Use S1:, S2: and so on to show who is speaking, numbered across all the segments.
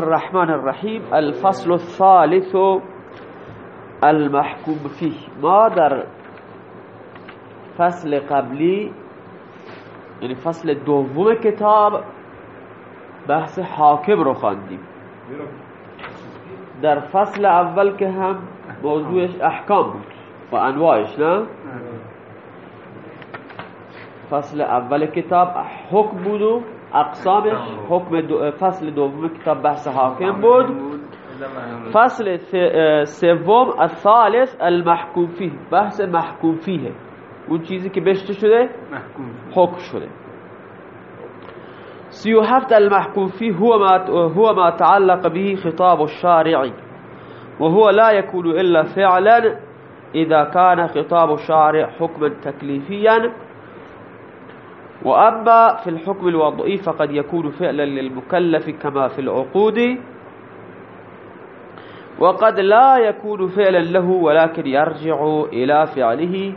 S1: الرحمن الرحیم الفصل الثالث المحکوم فیه. ما در فصل قبلی یعنی فصل دوم کتاب بحث حاکم رو خواندیم. در فصل اول که هم موضوعش احکام بود و انواعش نه؟ فصل اول کتاب حکم بود و اقسامش حکم دو فصل دوم کتاب بحث حاکم بود. فصل سوم الثالث المحکوم فیه بحث محکوم فیه اون چیزی که بهش شده حکم شده. سی و هفت المحکوم فیه هو ما, هو ما تعلق به خطاب الشارع وهو لا يكون إلا فعلا إذا كان خطاب الشارع حكما تكليفيا وأما في الحكم الوضعي فقد يكون فعلا للمكلف كما في العقود. وقد لا يكون فعلا له ولكن يرجع إلى فعله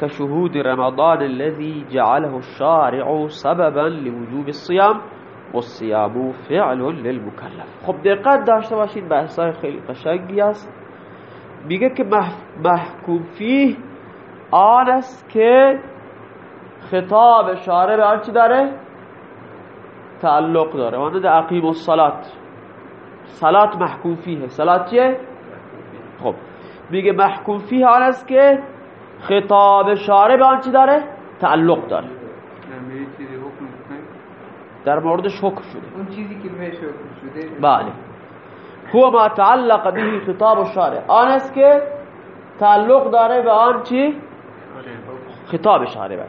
S1: كشهود رمضان الذي جعله الشارع سببا لوجوب الصيام والصيام فعل للمكلف. خب دقت داشته باشید بحثای خیلی قشنگی است. میگه که محکوم فیه آن خطاب شارع به آن چی داره؟ تعلق داره. مانند اقیم الصلات. صلات محکوم فیه. صلات چیه؟ خب. میگه محکوم فیه آن است که خطاب شارع به آن چی داره؟ تعلق داره. در موردش حکم شده.
S2: اون چیزی که بهش حکم شده؟
S1: بله. هو ما تعلق به خطاب الشارع آن است که تعلق داره به آن چی؟ خطاب شارع. بله.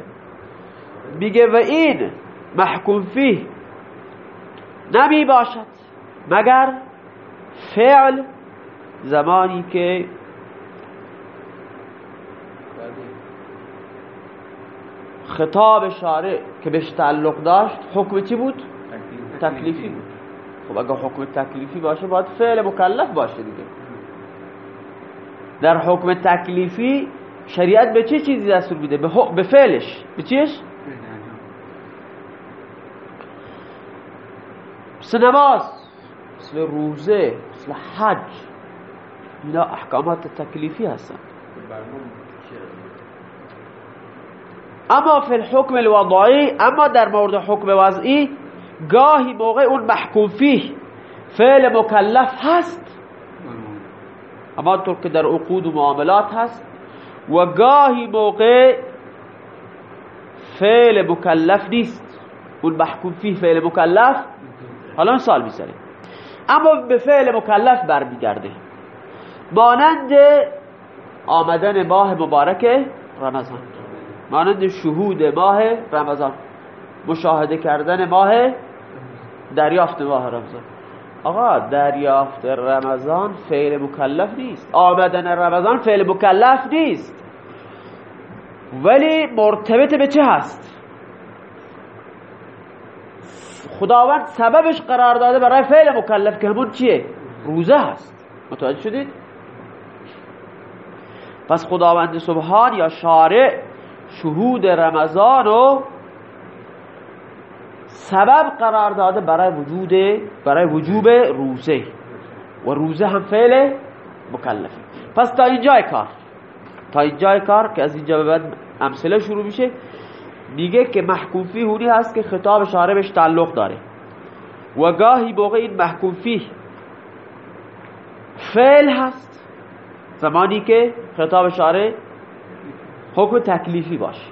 S1: میگه و این محکوم فیه نمی باشد مگر فعل زمانی که خطاب شارع که بهش تعلق داشت حکم چی بود؟ تکلیفی بود خب اگه حکم تکلیفی باشه باید فعل مکلف باشه دیگه در حکم تکلیفی شریعت به چه چیزی دستور میده؟ به فعلش به چیش؟ مثل نماز مثل روزه مثل حج. اینا احکامات تکلیفی هستن. اما فی الحکم الوضعی اما در مورد حکم وضعی گاهی موقع اون محکوم فیه. فعل مکلف هست. اما طور که در عقود و معاملات هست. و گاهی موقع فعل مکلف نیست. اون محکوم فیه فعل مکلف. حالا مثال می‌زنه اما به فعل مکلف برمیگرده. مانند آمدن ماه مبارک رمضان. مانند شهود ماه رمضان. مشاهده کردن ماه دریافت ماه رمضان. آقا دریافت رمضان فعل مکلف نیست. آمدن رمضان فعل مکلف نیست. ولی مرتبط به چه هست؟ خداوند سببش قرار داده برای فعل مکلف که همون چیه؟ روزه هست. متوجه شدید؟ پس خداوند سبحان یا شارع شهود رمضان رو سبب قرار داده برای وجود برای وجوب روزه. و روزه هم فعل مکلفه پس تا اینجای کار. تا اینجای کار که از اینجا به بعد امثله شروع میشه. میگه که محکوم فی هونی هست که خطاب شارع بهش تعلق داره. و گاهی موقع این محکوم فی فعل هست زمانی که خطاب شارع حکم تکلیفی باشه.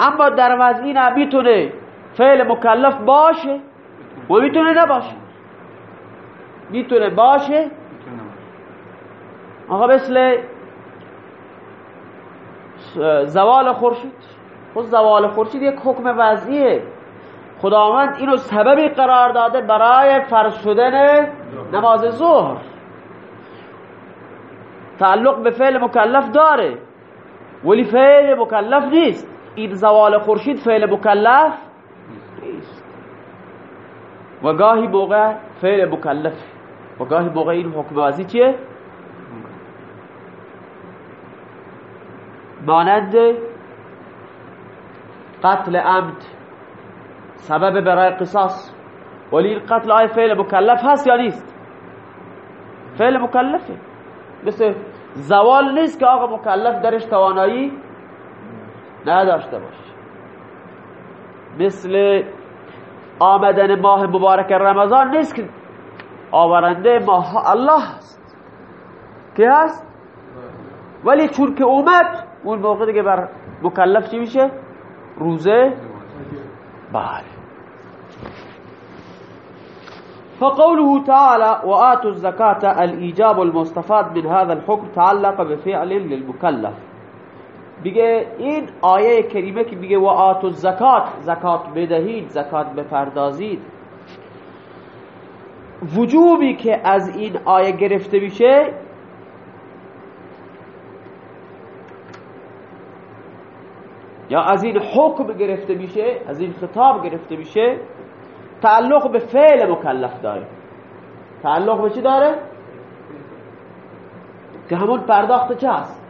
S1: اما در وضعی نه می‌تونه فعل مکلف باشه و می‌تونه نباشه. می‌تونه باشه؟ آقا مثل زوال خورشید. خود زوال خورشید یک حکم وضعیه. خداوند اینو سببی قرار داده برای فرض شدن نماز ظهر. تعلق به فعل مکلف داره ولی فعل مکلف نیست. این زوال خورشید فعل مکلف نیست. و گاهی موقع فعل مکلف. و گاهی موقع این حکم وضعی چیه؟ مانند قتل عمد سبب برای قصاص. ولی قتل آیا فعل مکلف هست یا نیست؟ فعل مکلفه. مثل زوال نیست که آقا مکلف درش توانایی نداشته باشه. مثل آمدن ماه مبارک رمضان نیست که آورنده ماه الله هست. که هست؟ ولی چون که اومد اون موقع دیگه بر مکلف چی میشه؟ روزه؟ بله. فقوله تعالى وآتوا الزكاة الإيجاب المستفاد من هذا الحكم تعلق بفعل للمكلف بگه این آیه کریمه که بگه و آتو زکات زکات بدهید زکات بپردازید وجوبی که از این آیه گرفته میشه یا از این حکم گرفته میشه از این خطاب گرفته میشه تعلق به فعل مکلف داره تعلق به چی داره؟ که همون پرداخت چه هست؟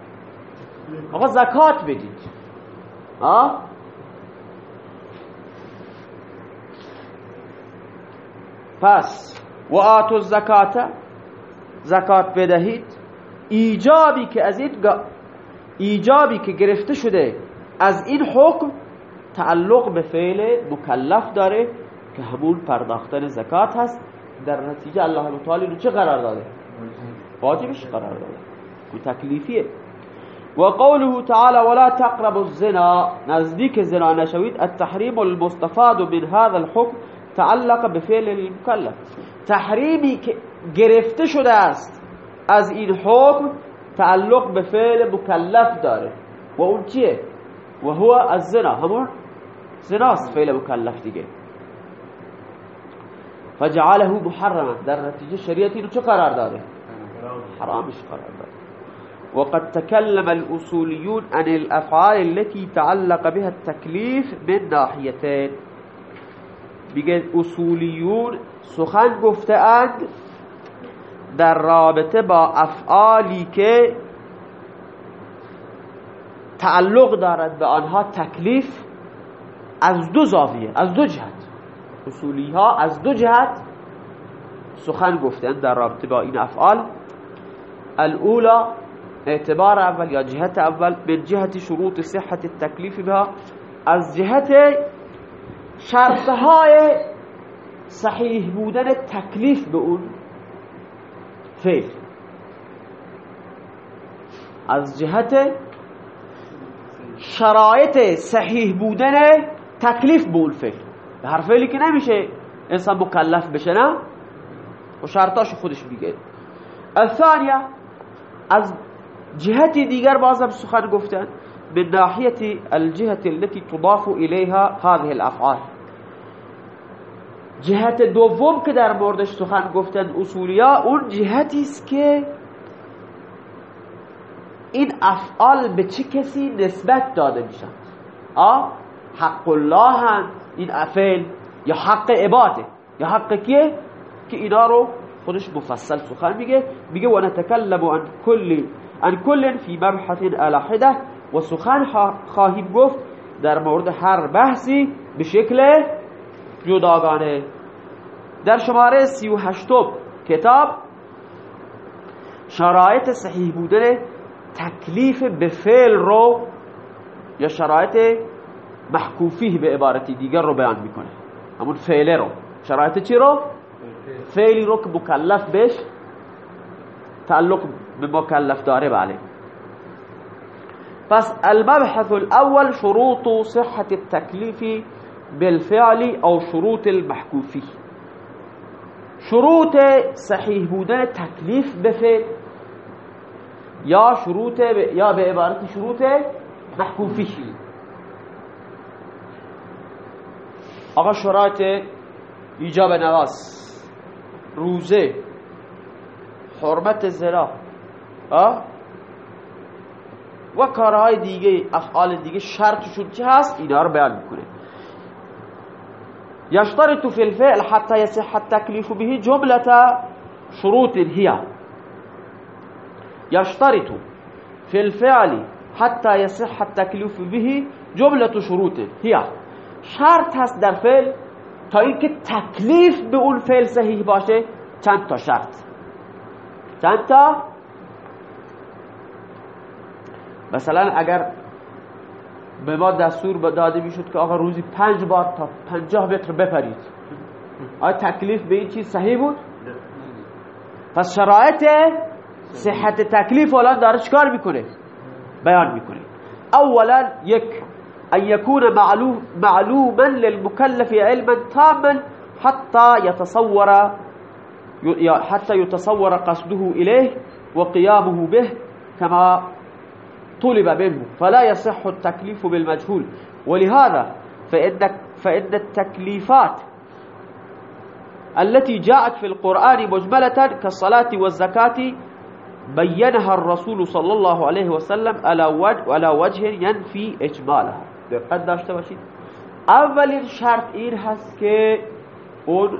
S1: آقا زکات بدید آه؟ پس و آتو زکات زکات بدهید ایجابی که از این ایجابی که گرفته شده از این حکم تعلق به فعل مکلف داره که همون پرداختن زکات هست. در نتیجه الله تعالی رو چه قرار داده؟ واجبش قرار داده. و تکلیفیه. و قوله تعالی ولا تقربوا الزنا. نزدیک زنا نشوید. التحریم المستفاد من هذا الحكم تعلق بفعل المكلف تحریمی که گرفته شده است از این حکم تعلق به فعل مکلف داره. و اون چیه؟ و هو الزنا همون زناست فعل مکلف دیگه فجعله محرما. در نتیجه شریعتی رو چه قرار داده؟ حرامش قرار داده؟ وقد تكلم الأصوليون عن الأفعال التي تعلق بها التكليف من ناحيتين. بگه اصولیون سخن گفتهاند در رابطه با أفعالی که تعلق دارد به آنها تکلیف از دو زاویه از دو جهت. اصولی ها از دو جهت سخن گفتند در رابطه با این افعال. الاولا اعتبار اول یا جهت اول به جهت شروط صحت التکلیف بها. از جهت شرطهای صحیح بودن تکلیف به اون فعل. از جهت شرایط صحیح بودن تکلیف به اون به هر فعلی که نمیشه انسان مکلف بشه نه؟ و شرطاش خودش میگه الثانیه از جهت دیگر بازم سخن گفتن به ناحیت الجهت التي تضاف اليها هذه الافعال. جهت دوم که در موردش سخن گفتن اصولیا اون جهتی است که این افعال به چه کسی نسبت داده میشن؟ آ حق الله هست. این افعال یا حق عباده. یا حق کیه؟ که اینا رو خودش مفصل سخن میگه. میگه و نتکلم عن کل عن کل فی مبحث الاحده و سخن خواهیم گفت در مورد هر بحثی به شکل جداگانه. در شماره سی و هشتم کتاب شرایط صحیح بودن تکلیف به فعل رو یا شرایط محکوفی به عبارتی دیگر رو بیان میکنه. همون فعله رو. شرایط چی رو؟ فعلی رو که مکلف بش تعلق به مکلف داره بله. پس المبحث الأول شروط صحة التكليف بالفعل أو شروط المحكوفي شروط صحیح بودن تکلیف به فعل. یا شروط یا به عبارت شروط محکوفی آقا شرایط ایجاب نواز. روزه. حرمت زنا. و کارهای دیگه افعال دیگه شرطشون چه هست؟ اینا رو بیان می‌کنه. يشترط في الفعل حتى يصح التكليف به جملة شروط هي يشترط في الفعل حتى يصح التكليف به جملة شروط هي شرط هست در فعل تا اینکه تکلیف به اون فعل صحیح باشه چند تا شرط؟ چند تا؟ مثلا اگر به ما دستور داده می‌شد که آقا روزی پنج بار تا پنجاه متر بپرید. آیا تکلیف به این چیز صحیح بود؟ پس شرایط صحت تکلیف الان داره چکار میکنه؟ بیان میکنه. اولا یک ان يكون معلوم معلوما للمكلف علما تاما حتى يتصور حتى يتصور قصده إليه وقيامه به كما طلب منه. فلا يصح التكليف بالمجهول. ولهذا فإن, فإن التكليفات التي جاءت في القرآن مجملة كالصلاة والزكاة بينها الرسول صلى الله عليه وسلم على وجه ينفي إجمالها دقت داشته باشید. اولین شرط این هست که اون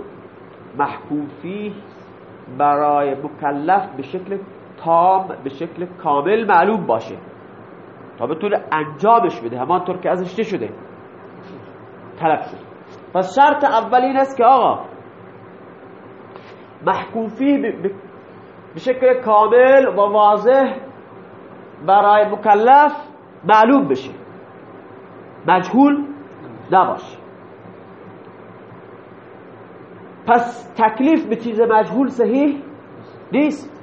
S1: محکوفی برای مکلف به شکل تام به شکل کامل معلوم باشه. تا بتونه انجامش بده همانطور که ازش شده؟ طلب شد پس شرط اول این است که آقا محکوفی به شکل کامل و واضح برای مکلف معلوم بشه مجهول نباشه پس تکلیف به چیز مجهول صحیح نیست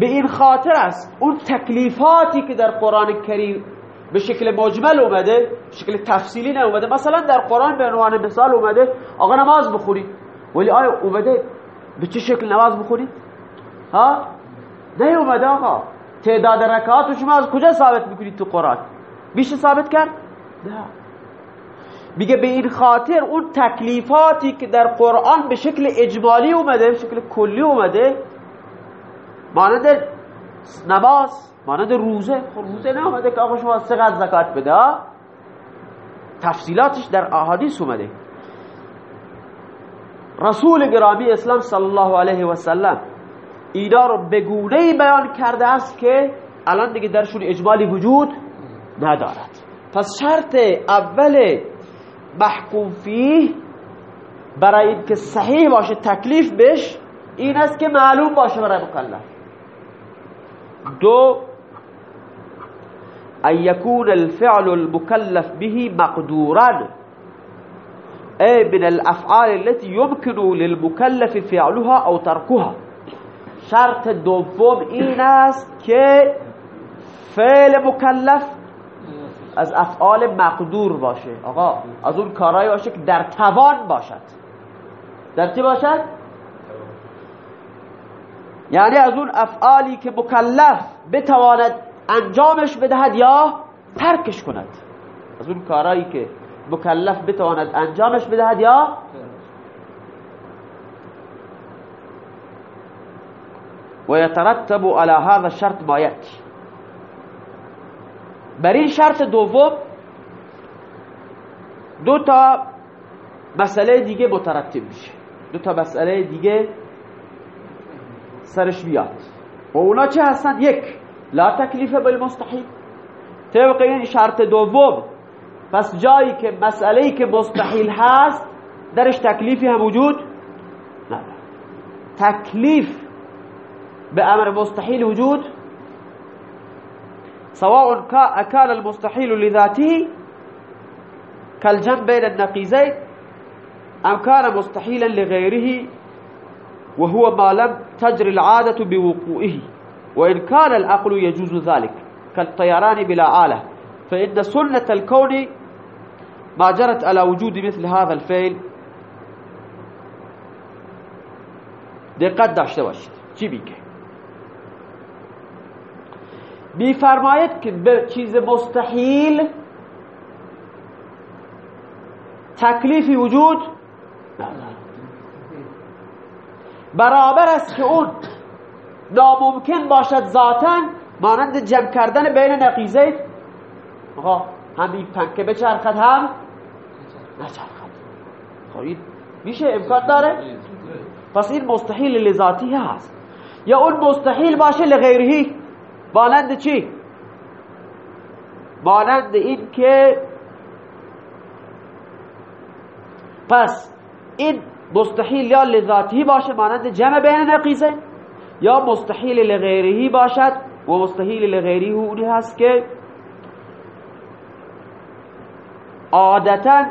S1: به این خاطر است اون تکلیفاتی که در قرآن کریم به شکل مجمل اومده شکل تفصیلی اومده مثلا در قرآن به عنوان مثال اومده آقا نماز بخونید ولی آیا اومده به چه شکل نماز بخونید ها؟ نه اومده آقا. تعداد رکعات شما از کجا ثابت می‌کنید تو قرآن؟ میشه ثابت کرد؟ نه. میگه به این خاطر اون تکلیفاتی که در قرآن به شکل اجمالی اومده به شکل کلی اومده مانند نماز مانند روزه. خب روزه نه اومده که آقا شما سقد زکات بده تفصیلاتش در احادیث اومده. رسول گرامی اسلام صلی الله علیه و سلم اینا رو به بیان کرده است که الان دیگه درشون اجمالی وجود ندارد. پس شرط اول محکوم فیه برای اینکه صحیح باشه تکلیف بش این است که معلوم باشه برای مکلف. دو ان يكون الفعل المكلف به مقدورا. اي من الافعال التي يمكن للمكلف فعلها او تركها شرط دوم این است که فعل مکلف از افعال مقدور باشه. آقا از اون کارهایی باشه که در توان باشد. در چی باشد؟ یعنی از اون افعالی که مکلف بتواند انجامش بدهد یا ترکش کند. از اون کارهایی که مکلف بتواند انجامش بدهد یا و یترتب على هذا الشرط ما یأتی بر این شرط دوم دو تا مسئله دیگه مترتب میشه. دو تا مسئله دیگه سرش بیاد و اونا چه هستن؟ یک لا تکلیف بالمستحیل. طبق این شرط دوم پس جایی که مسئله که مستحیل هست درش تکلیفی هم وجود نداره. تکلیف به أمر مستحیل وجود سواء كان المستحيل لذاته كالجمع بين النقيزين أم كان مستحيلا لغيره وهو ما لم تجري العادة بوقوعه. وإن كان العقل يجوز ذلك كالطيران بلا آلة فإن سنة الكون ما جرت على وجود مثل هذا الفعل. دقت داشته باشید چی میگه میفرماید که به چیز مستحیل تکلیفی وجود برابر است که اون ناممکن باشد ذاتا مانند جمع کردن بین نقیزه آقا همین پنکه بچرخد هم نچرخد. خب میشه امکان داره؟ پس این مستحیل لذاتی هست. یا اون مستحیل باشه لغیرهی. مانند چی؟ مانند این که پس این مستحیل یا لذاتی باشه مانند جمع بین نقیزه یا مستحیل لغیرهی باشد و مستحیل لغیری اونی هست که عادتا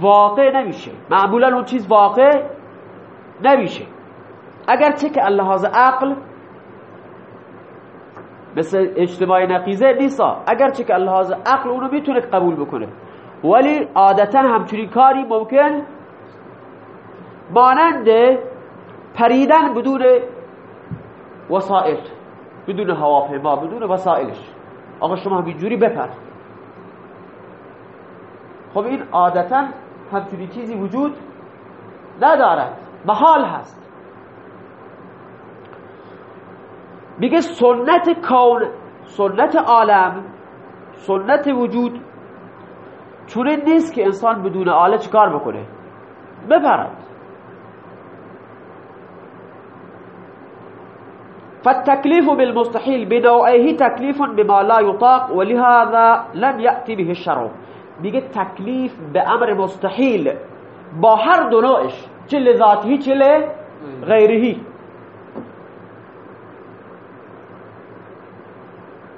S1: واقع نمیشه معمولا اون چیز واقع نمیشه اگر چه که اللحاظ عقل مثل اجتماع نقیزه نیستا. اگر چه که اللحاظ عقل اونو می‌تونه قبول بکنه. ولی عادتا همچنین کاری ممکن مانند پریدن بدون وسائل بدون هواپیما بدون وسائلش. آقا شما همینجوری بپر. خب این عادتا همچنین چیزی وجود ندارد. محال هست. میگه سنت کون سنت عالم سنت وجود. چونه نیست که انسان بدون آله کار بکنه؟ بپرد. فالتكليف بالمستحيل بنوعه تكليف بما لا يطاق ولهذا لم يأتي به الشرع. میگه تکلیف به امر مستحیل با هر دو نوعش چه ذاتی چه غیرهی.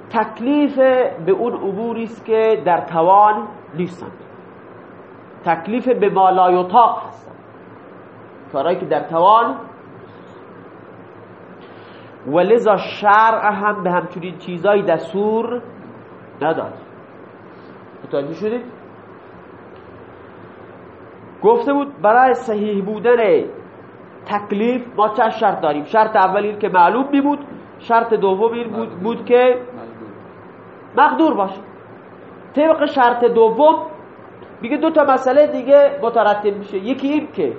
S1: تکلیف به اون اموری است که در توان نیستند. تکلیف به ما لا یطاق هستند کارهایی که در توان. ولذا شرع هم به همچنین چیزایی دستور نداد. متوجه شدید؟ گفته بود برای صحیح بودن تکلیف ما چه شرط داریم؟ شرط اول این که معلوم می بود شرط دوم این بود, بود که مقدور باشه طبق شرط دوم میگه دو تا مسئله دیگه مترتب میشه. یکی این که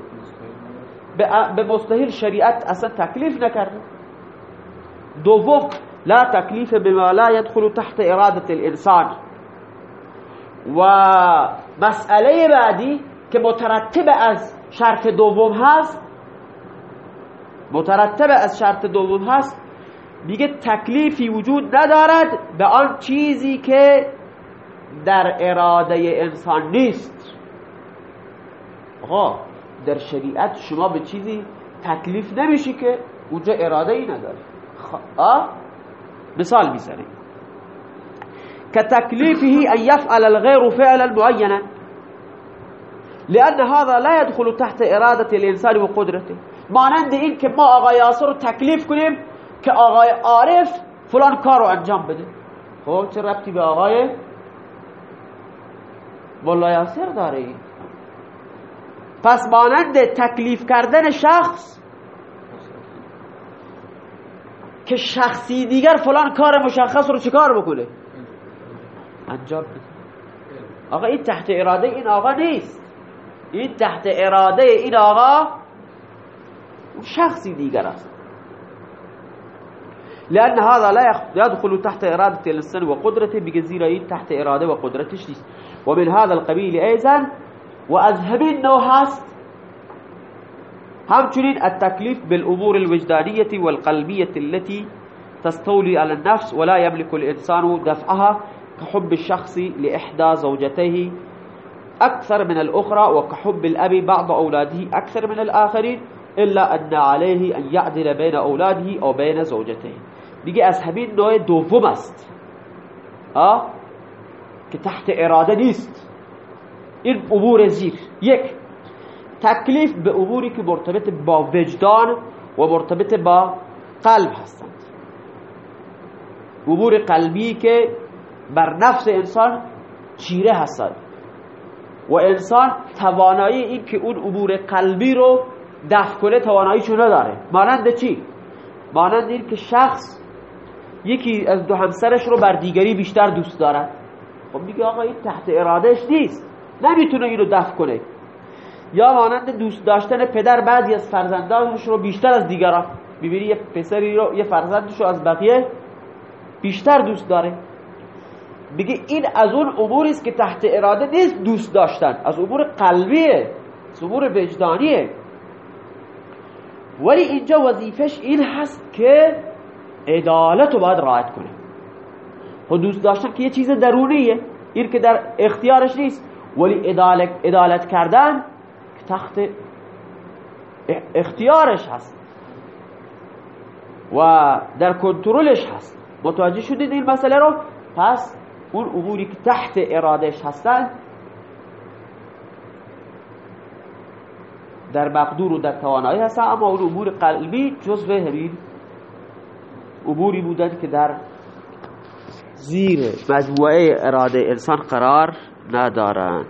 S1: به مستحیل شریعت اصلا تکلیف نکرده. دوم لا تکلیف بما لا يدخل تحت اراده الانسان. و مسئله بعدی که مترتب از شرط دوم هست مترتب از شرط دوم هست میگه تکلیفی وجود ندارد به آن چیزی که در اراده انسان نیست. آقا در شریعت شما به چیزی تکلیف نمیشی که اونجا اراده ای نداری آه؟ مثال می‌زنیم. كتكليفه أن يفعل الغير فعلا معينا لأن هذا لا يدخل تحت إرادة الإنسان وقدرته. مانند این که ما آقای یاسر رو تکلیف کنیم که آقای عارف فلان کار رو انجام بده. خب چه ربطی به آقای مولا یاسر داره؟ پس مانند تکلیف کردن شخص که شخصی دیگر فلان کار مشخص رو چکار بکنه؟ انجام بده. آقا این تحت اراده این آقا نیست. این تحت اراده این آقا شخصی دیگر است. لأن هذا لا يدخل تحت إرادة الإنسان وقدرته بجزيرة تحت إرادة وقدرتش نیست ومن هذا القبيل أيضا وأذهب النوع هست همچنین التكليف بالأمور الوجدانية والقلبية التي تستولي على النفس ولا يملك الإنسان دفعها كحب الشخص لإحدى زوجتيه أكثر من الأخرى وكحب الأب بعض أولاده أكثر من الآخرين إلا أن عليه أن يعدل بين أولاده أو بين زوجته دیگه از همین نوع دوم است. آه؟ که تحت اراده نیست. این امور زیر. یک تکلیف به اموری که مرتبط با وجدان و مرتبط با قلب هستند. امور قلبی که بر نفس انسان چیره هستند. و انسان توانایی این که اون امور قلبی رو دفع کنه تواناییشو نداره. مانند چی؟ مانند این که شخص یکی از دو همسرش رو بر دیگری بیشتر دوست دارد خب میگه آقا این تحت ارادهش نیست. نمی‌تونه اینو دفع کنه. یا مانند دوست داشتن پدر بعضی از فرزندانش رو بیشتر از دیگران. ببینی یه پسری رو یه فرزندش رو از بقیه بیشتر دوست داره. بگه این از اون اموری است که تحت اراده نیست دوست داشتن. از امور قلبیه از امور وجدانیه. ولی اینجا وظیفش این هست که عدالت رو باید رعایت کنه و خب دوست داشتن که یه چیز درونیه این که در اختیارش نیست. ولی ادالت کردن تخت اختیارش هست. و در کنترلش هست. متوجه شدید این مسئله رو؟ پس اون اموری که تحت ارادش هستن در مقدور و در توانایی هستن اما اون امور قلبی جزو همین اموری بودن که در زیر مجموعه اراده انسان قرار ندارند.